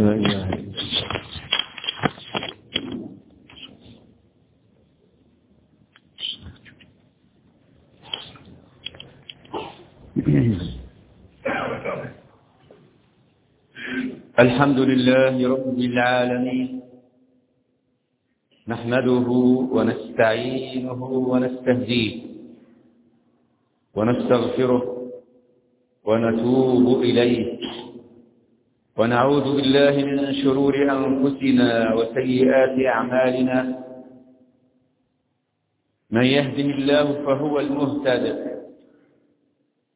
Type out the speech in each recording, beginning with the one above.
لا إله إلا الله. الحمد لله رب العالمين. نحمده ونستعينه ونستهديه ونستغفره ونتوب إليه. ونعوذ بالله من شرور أنفسنا وسيئات أعمالنا. من يهده الله فهو المهتد.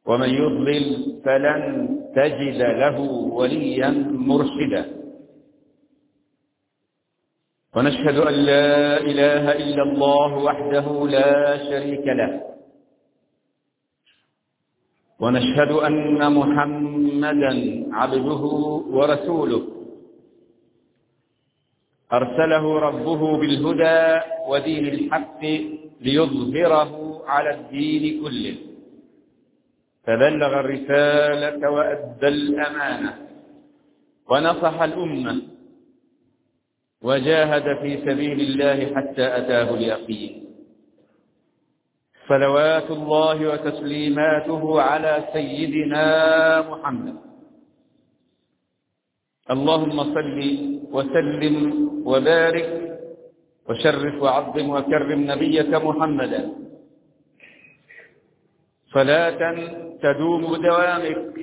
ومن يضلل فلن تجد له وليا مرشدا. ونشهد أن لا إله إلا الله وحده لا شريك له. ونشهد أن محمدا عبده ورسوله. أرسله ربه بالهدى ودين الحق ليظهره على الدين كله. فبلغ الرسالة وأدى الأمانة. ونصح الأمة. وجاهد في سبيل الله حتى أتاه اليقين. صلوات الله وتسليماته على سيدنا محمد. اللهم صل وسلم وبارك وشرف وعظم وكرم نبيك محمدا صلاة تدوم بدوامك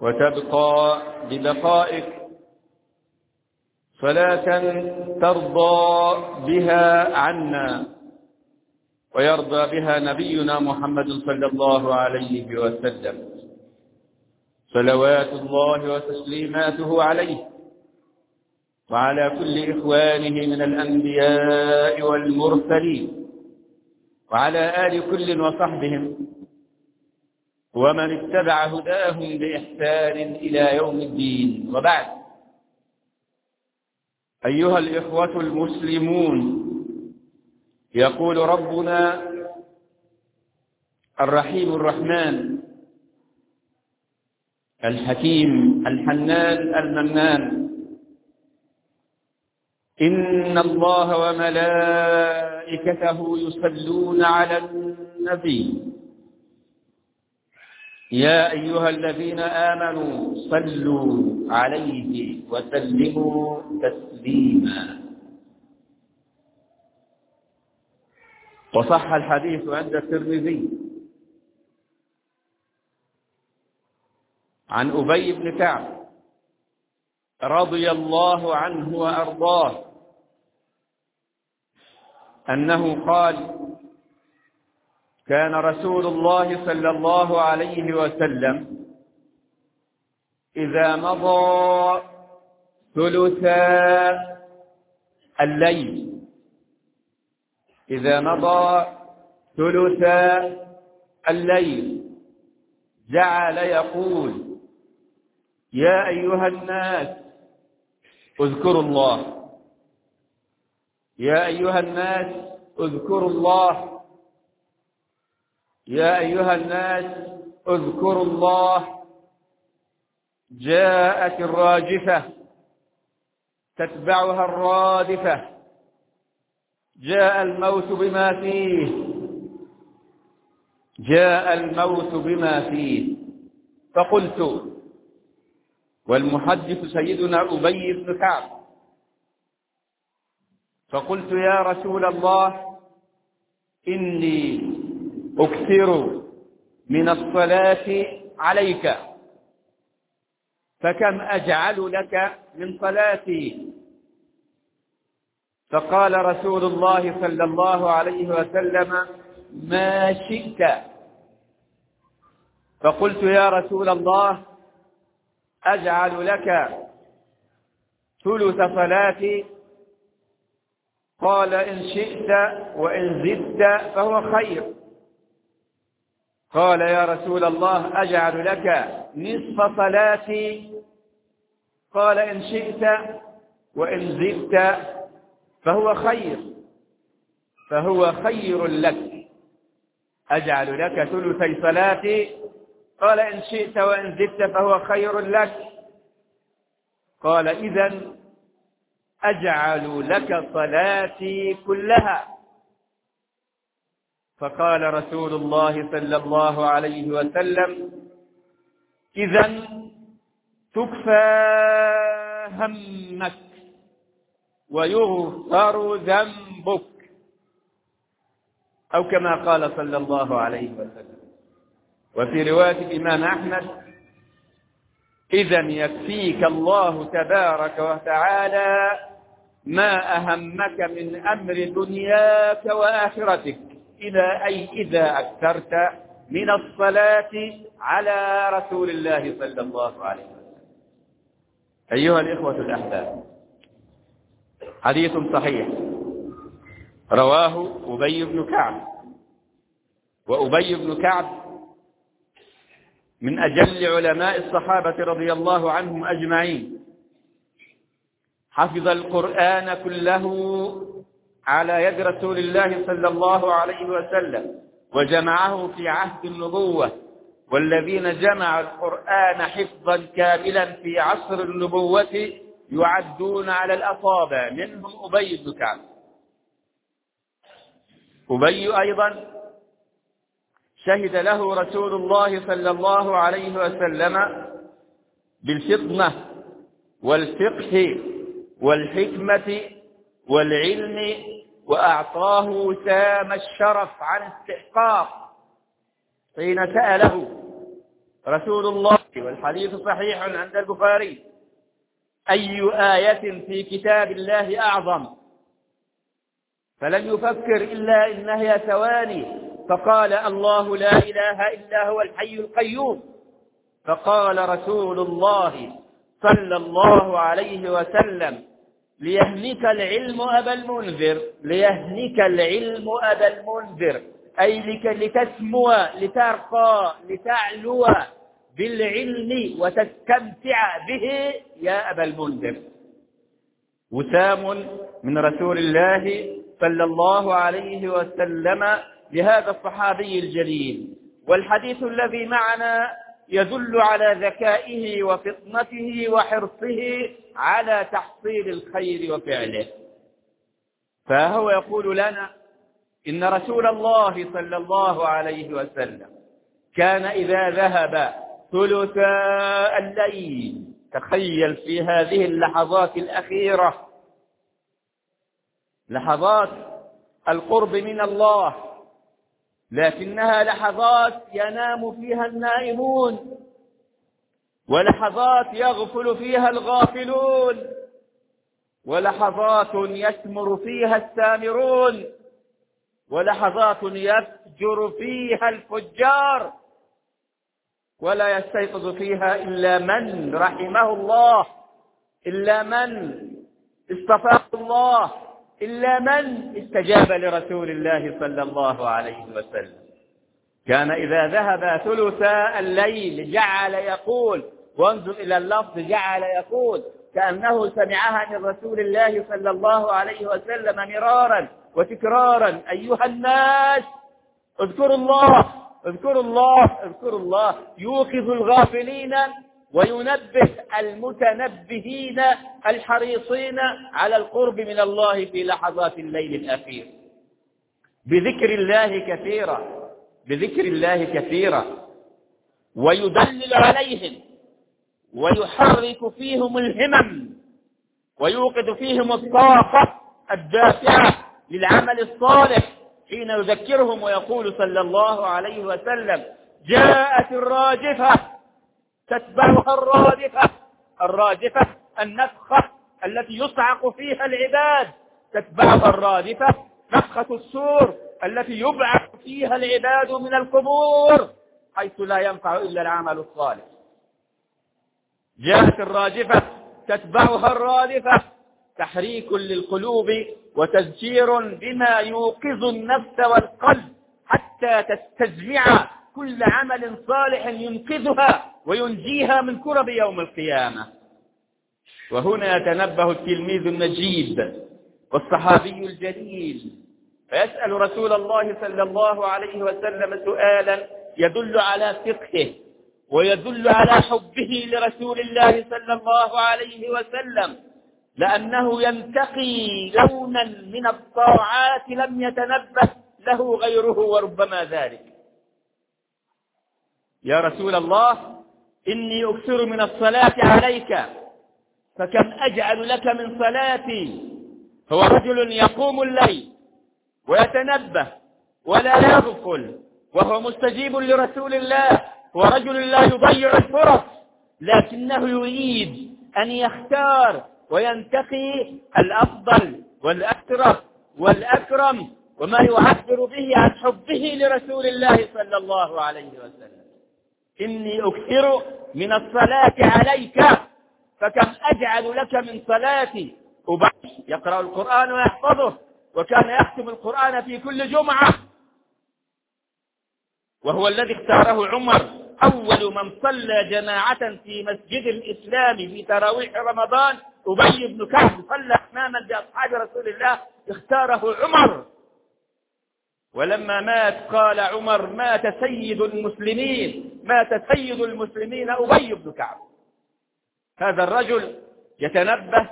وتبقى ببقائك صلاة ترضى بها عنا. ويرضى بها نبينا محمد صلى الله عليه وسلم. صلوات الله وتسليماته عليه. وعلى كل إخوانه من الأنبياء والمرسلين. وعلى آل كل وصحبهم. ومن اتبع هداهم بإحسان إلى يوم الدين. وبعد. أيها الإخوة المسلمون يقول ربنا الرحيم الرحمن الحكيم الحنان المنان. إن الله وملائكته يصلون على النبي. يا أيها الذين آمنوا صلوا عليه وسلموا تسليما. وصح الحديث عند الترمذي. عن أبي بن كعب رضي الله عنه وأرضاه أنه قال كان رسول الله صلى الله عليه وسلم إذا مضى ثلثا الليل إذا مضى ثلثا الليل جعل يقول يا أيها الناس اذكروا الله. يا أيها الناس اذكروا الله. يا أيها الناس اذكروا الله. جاءت الراجفة تتبعها الرادفة. جاء الموت بما فيه. جاء الموت بما فيه. فقلت والمحدث سيدنا أبي بن كعب. فقلت يا رسول الله إني أكثر من الصلاة عليك. فكم أجعل لك من صلاتي؟ فقال رسول الله صلى الله عليه وسلم ما شئت. فقلت يا رسول الله أجعل لك ثلث صلاتي. قال إن شئت وإن زدت فهو خير. قال يا رسول الله أجعل لك نصف صلاتي. قال إن شئت وإن زدت فهو خير. فهو خير لك. أجعل لك ثلثي صلاتي قال إن شئت وإن زدت فهو خير لك. قال إذا أجعل لك صلاتي كلها. فقال رسول الله صلى الله عليه وسلم إذا تكفى همك. ويغفر ذنبك. أو كما قال صلى الله عليه وسلم. وفي رواية الإمام أحمد إذا يكفيك الله تبارك وتعالى ما أهمك من أمر دنياك وآخرتك. إذا أي إذا أكثرت من الصلاة على رسول الله صلى الله عليه وسلم. أيها الإخوة الأحباب حديث صحيح. رواه أبي بن كعب. وأبي بن كعب من أجل علماء الصحابة رضي الله عنهم أجمعين. حفظ القرآن كله على يد رسول الله صلى الله عليه وسلم وجمعه في عهد النبوة. والذين جمعوا القرآن حفظا كاملا في عصر النبوة يعدون على الأصابع منهم أبي بن كعب أبي أيضا شهد له رسول الله صلى الله عليه وسلم بالفطنة والفقه والحكمة والعلم وأعطاه وسام الشرف عن استحقاق. حين سأله رسول الله والحديث صحيح عند البخاري أي آية في كتاب الله أعظم. فلم يفكر إلا إنها ثواني. فقال الله لا إله إلا هو الحي القيوم. فقال رسول الله صلى الله عليه وسلم ليهنك العلم أبا المنذر. ليهنك العلم أبا المنذر. أي لتسمو لترقى لتعلو. بالعلم وتستمتع به يا أبا المنذر. وسام من رسول الله صلى الله عليه وسلم لهذا الصحابي الجليل. والحديث الذي معنا يدل على ذكائه وفطنته وحرصه على تحصيل الخير وفعله. فهو يقول لنا إن رسول الله صلى الله عليه وسلم كان إذا ذهب ثلثاء الليل. تخيل في هذه اللحظات الأخيرة. لحظات القرب من الله. لكنها لحظات ينام فيها النائمون. ولحظات يغفل فيها الغافلون. ولحظات يثمر فيها السامرون. ولحظات يفجر فيها الفجار. ولا يستيقظ فيها إلا من رحمه الله إلا من اصطفاه الله إلا من استجاب لرسول الله صلى الله عليه وسلم. كان إذا ذهب ثلثاء الليل جعل يقول وانظر إلى اللفظ جعل يقول كأنه سمعها من رسول الله صلى الله عليه وسلم مرارا وتكرارا. أيها الناس اذكروا الله. اذكروا الله اذكروا الله. يوقظ الغافلين وينبه المتنبهين الحريصين على القرب من الله في لحظات الليل الأخير. بذكر الله كثيرا بذكر الله كثيرا. ويدلل عليهم ويحرك فيهم الهمم ويوقد فيهم الطاقة الدافعة للعمل الصالح. حين يذكرهم ويقول صلى الله عليه وسلم جاءت الراجفة تتبعها الرادفة الرادفة النفخة التي يصعق فيها العباد تتبعها الرادفة نفخة السور التي يبعث فيها العباد من القبور حيث لا ينفع إلا العمل الصالح. جاءت الراجفة تتبعها الرادفة تحريك للقلوب وتذكير بما يوقظ النفس والقلب حتى تستجمع كل عمل صالح ينقذها وينجيها من كرب يوم القيامة. وهنا يتنبه التلميذ النجيب والصحابي الجليل فيسأل رسول الله صلى الله عليه وسلم سؤالا يدل على فقهه ويدل على حبه لرسول الله صلى الله عليه وسلم. لأنه ينتقي لونا من الطاعات لم يتنبه له غيره وربما ذلك. يا رسول الله إني أكثر من الصلاة عليك فكم أجعل لك من صلاتي؟ هو رجل يقوم الليل ويتنبه ولا يغفل وهو مستجيب لرسول الله هو رجل لا يضيع الفرص لكنه يريد أن يختار وينتقي الأفضل والأكرم والأكرم وما يعبر به عن حبه لرسول الله صلى الله عليه وسلم. إني أكثر من الصلاة عليك فكم أجعل لك من صلاتي أبي يقرأ القرآن ويحفظه وكان يختم القرآن في كل جمعة. وهو الذي اختاره عمر. أول من صلى جماعة في مسجد الإسلام في تراويح رمضان أبي بن كعب صلى إماما بأصحاب رسول الله اختاره عمر. ولما مات قال عمر مات سيد المسلمين مات سيد المسلمين أبي بن كعب. هذا الرجل يتنبه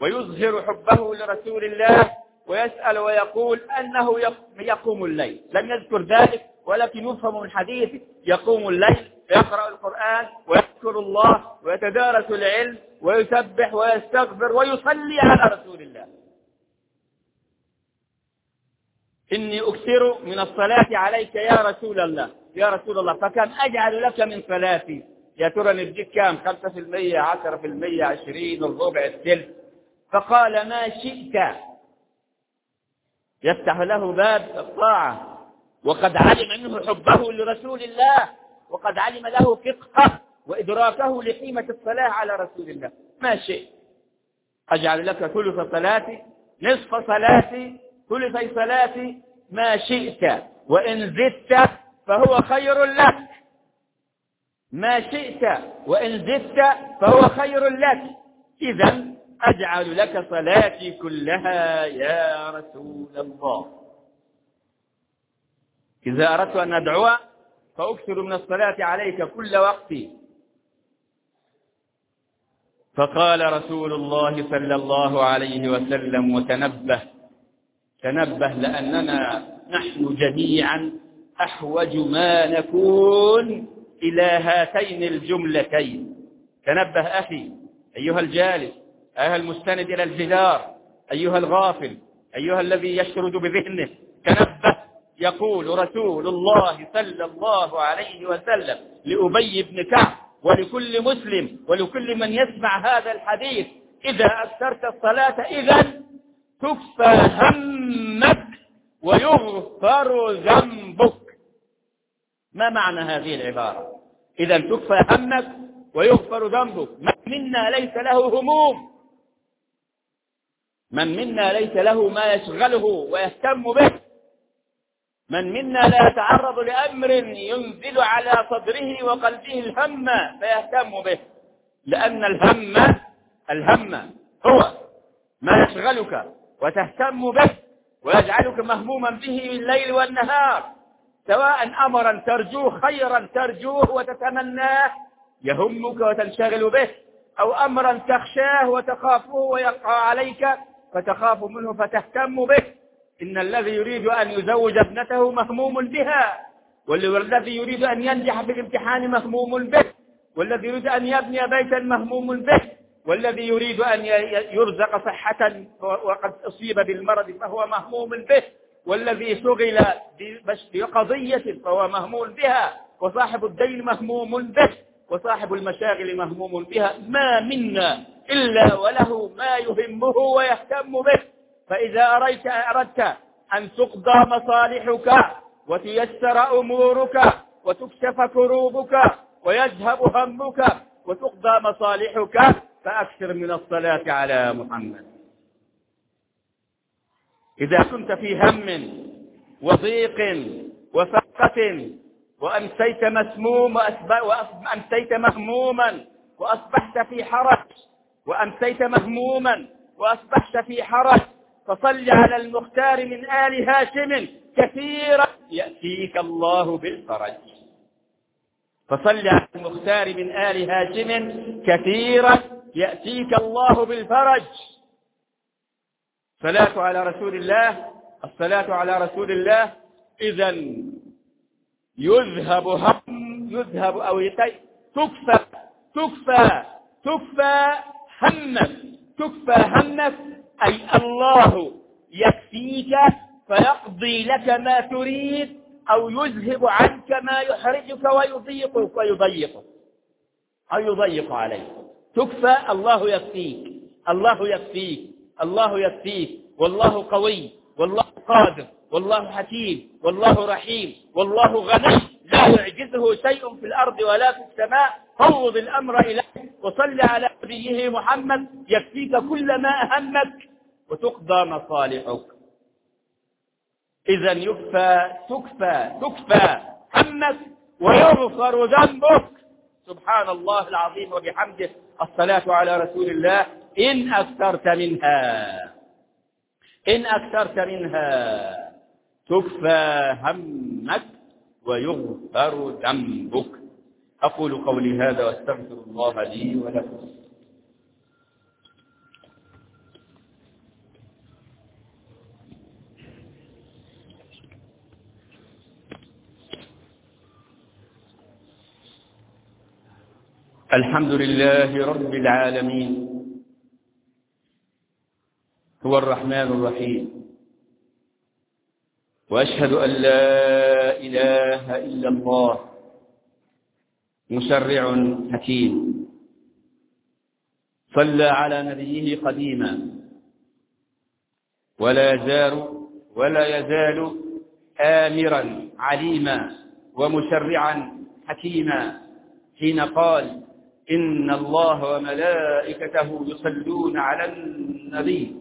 ويظهر حبه لرسول الله ويسأل ويقول أنه يقوم الليل. لم يذكر ذلك ولكن يفهم من حديث يقوم الليل يقرأ القرآن ويذكر الله ويتدارس العلم ويسبح ويستغفر ويصلي على رسول الله. إني أكثر من الصلاة عليك يا رسول الله. يا رسول الله فكم أجعل لك من صلاتي؟ يا ترى نديك كام؟ خمسة في المية عشرة في المية عشرين الربع الثلث. فقال ما شئت. يفتح له باب الطاعة. وقد علم منه حبه لرسول الله وقد علم له فقهه وإدراكه لقيمة الصلاة على رسول الله. ما شئت. أجعل لك ثلث صلاتي نصف صلاتي ثلثي صلاتي. ما شئت. وإن زدت فهو خير لك. ما شئت. وإن زدت فهو خير لك. إذا أجعل لك صلاتي كلها يا رسول الله. إذا أردت أن أدعو فأكثر من الصلاة عليك كل وقت. فقال رسول الله صلى الله عليه وسلم وتنبه تنبه لأننا نحن جميعا أحوج ما نكون إلى هاتين الجملتين. تنبه أخي أيها الجالس أيها المستند إلى الجدار أيها الغافل أيها الذي يشرد بذهنه تنبه يقول رسول الله صلى الله عليه وسلم لأبي بن كعب ولكل مسلم ولكل من يسمع هذا الحديث إذا أكثرت الصلاة إذا تكفى همك ويغفر ذنبك. ما معنى هذه العبارة؟ إذا تكفى همك ويغفر ذنبك. من منا ليس له هموم؟ من منا ليس له ما يشغله ويهتم به؟ من منا لا يتعرض لأمر ينزل على صدره وقلبه الهم فيهتم به. لأن الهم الهم هو ما يشغلك وتهتم به ويجعلك مهموما به الليل والنهار. سواء أمرا ترجوه خيرا ترجوه وتتمناه يهمك وتنشغل به. أو أمرا تخشاه وتخافه ويقع عليك فتخاف منه فتهتم به. إن الذي يريد أن يزوج ابنته مهموم بها والذي يريد أن ينجح في الامتحان مهموم به والذي يريد أن يبني بيتا مهموم به والذي يريد أن يرزق صحة وقد أصيب بالمرض فهو مهموم به والذي شغل بقضية فهو مهموم بها وصاحب الدين مهموم به وصاحب المشاغل مهموم بها. ما منا إلا وله ما يهمه ويهتم به. فإذا أريت أردت أن تقضى مصالحك وتيسر أمورك وتكشف كروبك ويذهب همك وتقضى مصالحك فأكثر من الصلاة على محمد. إذا كنت في هم وضيق وفقة وأمسيت مسموم وأمسيت مهموما وأصبحت في حرج وأمسيت مهموما وأصبحت في حرج فصل على المختار من آل هاشم كثيرا. يأتيك الله بالفرج. فصل على المختار من آل هاشم كثيرا. يأتيك الله بالفرج. صلاة على رسول الله. الصلاة على رسول الله. إذا يذهب هم. يذهب أو يتي. تكفى. تكفى. تكفى همك تكفى همك أي الله يكفيك فيقضي لك ما تريد أو يذهب عنك ما يحرجك ويضيقك ويضيقك. أو يضيق عليك. تكفى الله يكفيك. الله يكفيك. الله يكفيك. والله قوي. والله قادر. والله حكيم. والله رحيم. والله غني. لا يعجزه شيء في الأرض ولا في السماء. فوض الأمر إليه وصل على نبيه محمد. يكفيك كل ما أهمك. وتقضى مصالحك. إذا يكفى تكفى تكفى همك ويغفر ذنبك. سبحان الله العظيم وبحمده. الصلاة على رسول الله. إن أكثرت منها. إن أكثرت منها. تكفى همك ويغفر ذنبك. أقول قولي هذا واستغفر الله لي ولكم. الحمد لله رب العالمين. هو الرحمن الرحيم. وأشهد أن لا إله إلا الله. مشرع حكيم. صلى على نبيه قديما. ولا يزال ولا يزال آمرا عليما ومشرعا حكيما. حين قال إن الله وملائكته يصلون على النبي.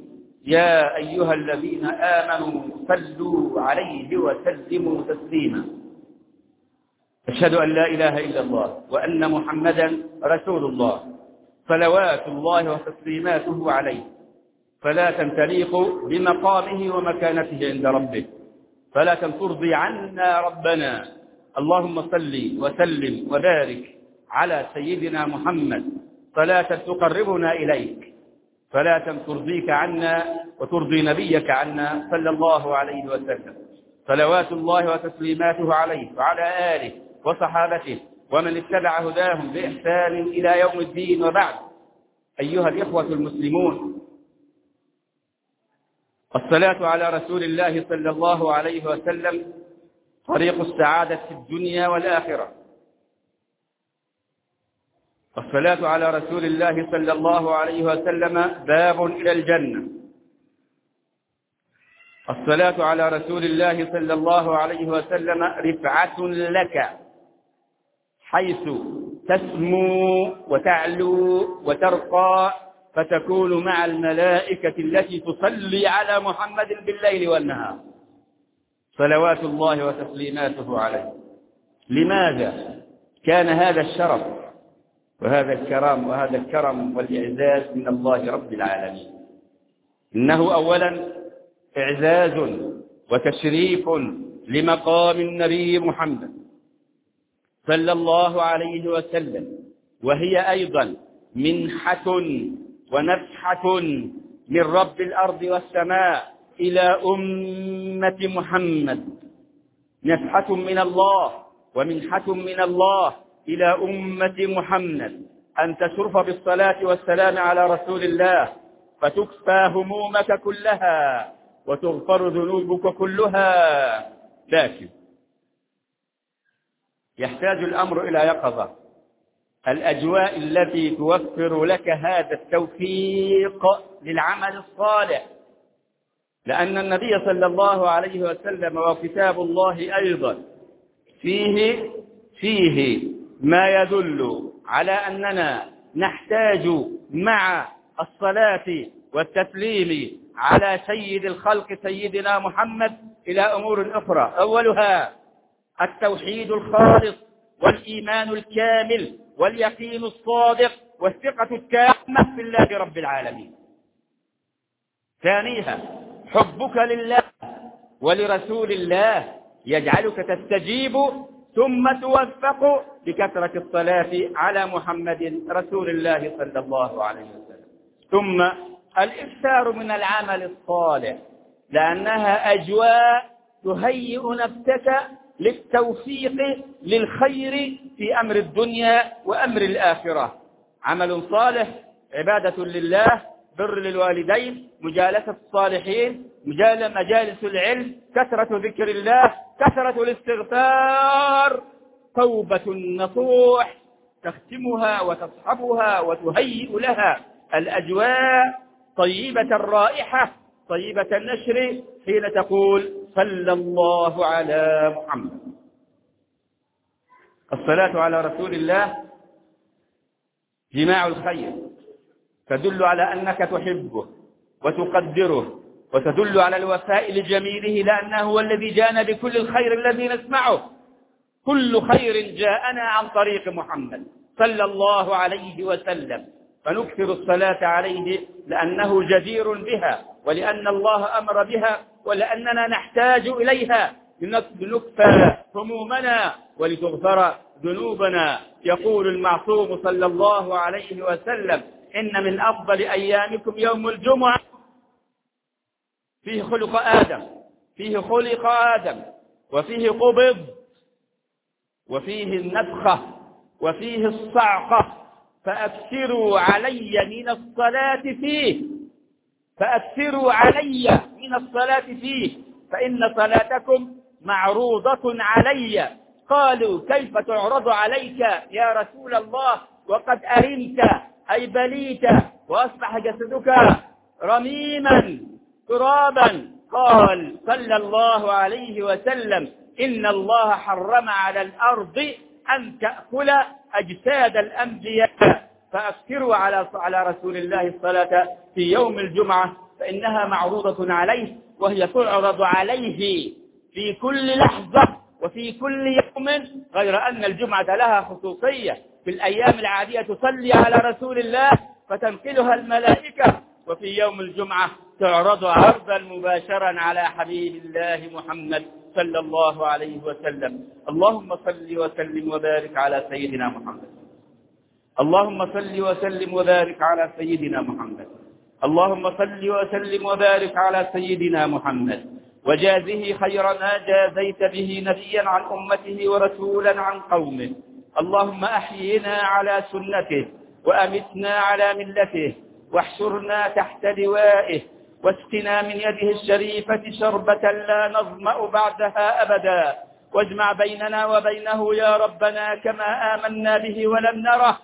يا أيها الذين آمنوا صلوا عليه وسلموا تسليما. أشهد أن لا إله إلا الله وأن محمدا رسول الله. صلوات الله وتسليماته عليه. فلا تنتليق بمقامه ومكانته عند ربه. فلا ترضي عنا ربنا. اللهم صل وسلم وبارك على سيدنا محمد صلاة تقربنا إليك صلاة ترضيك عنا وترضي نبيك عنا صلى الله عليه وسلم. صلوات الله وتسليماته عليه وعلى آله وصحابته ومن اتبع هداهم بإحسان إلى يوم الدين وبعد. أيها الإخوة المسلمون الصلاة على رسول الله صلى الله عليه وسلم طريق السعادة في الدنيا والآخرة. الصلاة على رسول الله صلى الله عليه وسلم باب إلى الجنة. الصلاة على رسول الله صلى الله عليه وسلم رفعة لك حيث تسمو وتعلو وترقى فتكون مع الملائكة التي تصلي على محمد بالليل والنهار. صلوات الله وتسليماته عليه. لماذا كان هذا الشرف؟ وهذا الكرام وهذا الكرم والإعزاز من الله رب العالمين. إنه أولا إعزاز وتشريف لمقام النبي محمد صلى الله عليه وسلم وهي أيضا منحة ونفحة من رب الأرض والسماء إلى أمة محمد. نفحة من الله ومنحة من الله إلى أمة محمد أن تشرف بالصلاة والسلام على رسول الله فتكفى همومك كلها وتغفر ذنوبك كلها. لكن يحتاج الأمر إلى يقظة. الأجواء التي توفر لك هذا التوفيق للعمل الصالح. لأن النبي صلى الله عليه وسلم وكتاب الله أيضا فيه فيه ما يدل على أننا نحتاج مع الصلاة والتسليم على سيد الخلق سيدنا محمد إلى أمور أخرى. أولها التوحيد الخالص والإيمان الكامل واليقين الصادق والثقة التامة في الله رب العالمين. ثانيها حبك لله ولرسول الله يجعلك تستجيب ثم توفق بكثرة الصلاة على محمد رسول الله صلى الله عليه وسلم. ثم الإكثار من العمل الصالح لأنها أجواء تهيئ نفسك للتوفيق للخير في أمر الدنيا وأمر الآخرة. عمل صالح عبادة لله بر للوالدين مجالسة الصالحين مجالس العلم كثرة ذكر الله كثرة الاستغفار توبة نصوح تختمها وتصحبها وتهيئ لها الأجواء طيبة الرائحة طيبة النشر حين تقول صلى الله على محمد. الصلاة على رسول الله جماع الخير. تدل على أنك تحبه وتقدره وتدل على الوفاء لجميله لأنه هو الذي جاءنا بكل الخير الذي نسمعه. كل خير جاءنا عن طريق محمد صلى الله عليه وسلم. فنكثر الصلاة عليه لأنه جدير بها ولأن الله أمر بها ولأننا نحتاج إليها. لنكفى همومنا ولتغفر ذنوبنا يقول المعصوم صلى الله عليه وسلم. إن من أفضل أيامكم يوم الجمعة. فيه خلق آدم فيه خلق آدم وفيه قبض وفيه النفخة وفيه الصعقة. فأكثروا علي من الصلاة فيه. فأكثروا علي من الصلاة فيه. فإن صلاتكم معروضة علي. قالوا كيف تعرض عليك يا رسول الله؟ وقد أرمت أي بليت وأصبح جسدك رميما ترابا. قال صلى الله عليه وسلم إن الله حرم على الأرض أن تأكل أجساد الأنبياء. فأكثروا على على رسول الله الصلاة في يوم الجمعة فإنها معروضة عليه وهي تعرض عليه في كل لحظة. وفي كل يوم غير أن الجمعة لها خصوصية. في الأيام العادية تصلي على رسول الله فتنقلها الملائكة. وفي يوم الجمعة تعرض عرضا مباشرا على حبيب الله محمد صلى الله عليه وسلم. اللهم صل وسلم وبارك على سيدنا محمد. اللهم صل وسلم وبارك على سيدنا محمد. اللهم صل وسلم وبارك على سيدنا محمد. وجازه خير ما جازيت به نبيا عن أمته ورسولا عن قومه. اللهم أحينا على سنته وأمتنا على ملته واحشرنا تحت لوائه واسقنا من يده الشريفة شربة لا نظمأ بعدها أبدا. واجمع بيننا وبينه يا ربنا كما آمنا به ولم نره.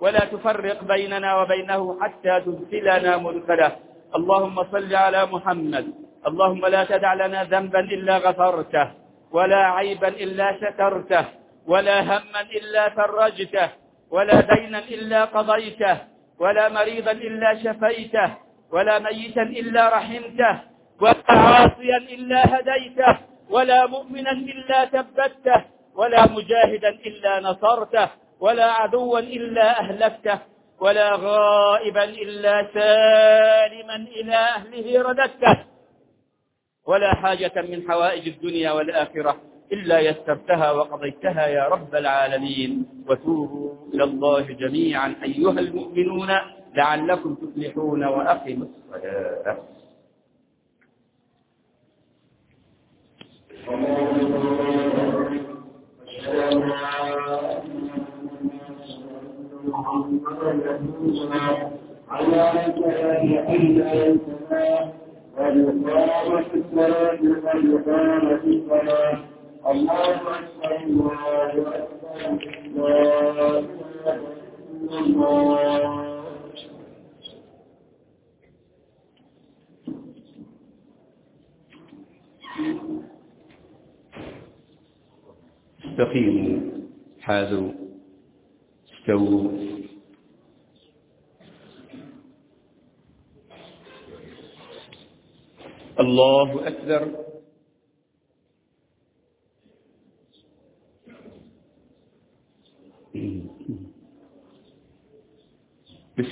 ولا تفرق بيننا وبينه حتى تدخلنا مدخله اللهم صل على محمد اللهم لا تدع لنا ذنبا إلا غفرته ولا عيبا إلا سترته ولا هما إلا فرجته ولا دينا إلا قضيته ولا مريضا إلا شفيته ولا ميتا إلا رحمته ولا عاصيا إلا هديته ولا مؤمنا إلا ثبته ولا مجاهدا إلا نصرته ولا عدوا إلا أهلكته ولا غائبا إلا سالما إلى أهله رددته. ولا حاجة من حوائج الدنيا والآخرة إلا يسرتها وقضيتها يا رب العالمين. وتوبوا إلى الله جميعا أيها المؤمنون لعلكم تفلحون وأقيموا الصلاة على قد قامت الصلاة قد قامت الصلاة الله أكبر الله أكبر لا إله إلا الله استقيموا حاذوا استووا الله أكبر بسم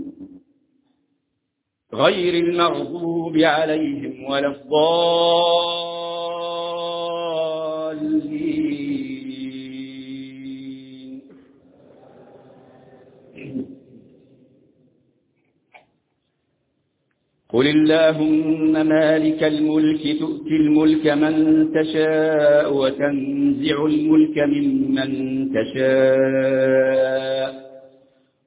غير المغضوب عليهم ولا الضالين. قل اللهم مالك الملك تؤتي الملك من تشاء وتنزع الملك ممن تشاء.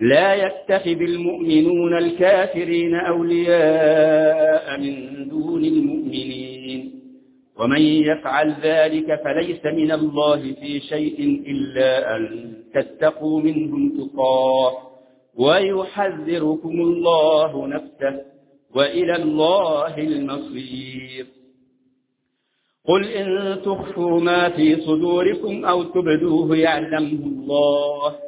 لا يتخذ المؤمنون الكافرين أولياء من دون المؤمنين. ومن يفعل ذلك فليس من الله في شيء إلا أن تتقوا منهم تقاه. ويحذركم الله نفسه وإلى الله المصير. قل إن تخفوا ما في صدوركم أو تبدوه يعلمه الله.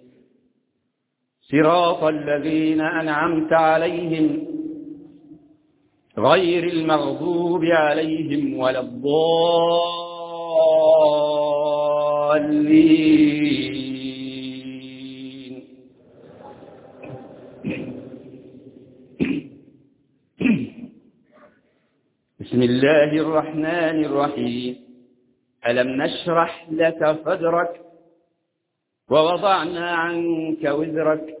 صراط الذين أنعمت عليهم غير المغضوب عليهم ولا الضالين. بسم الله الرحمن الرحيم. ألم نشرح لك صدرك ووضعنا عنك وزرك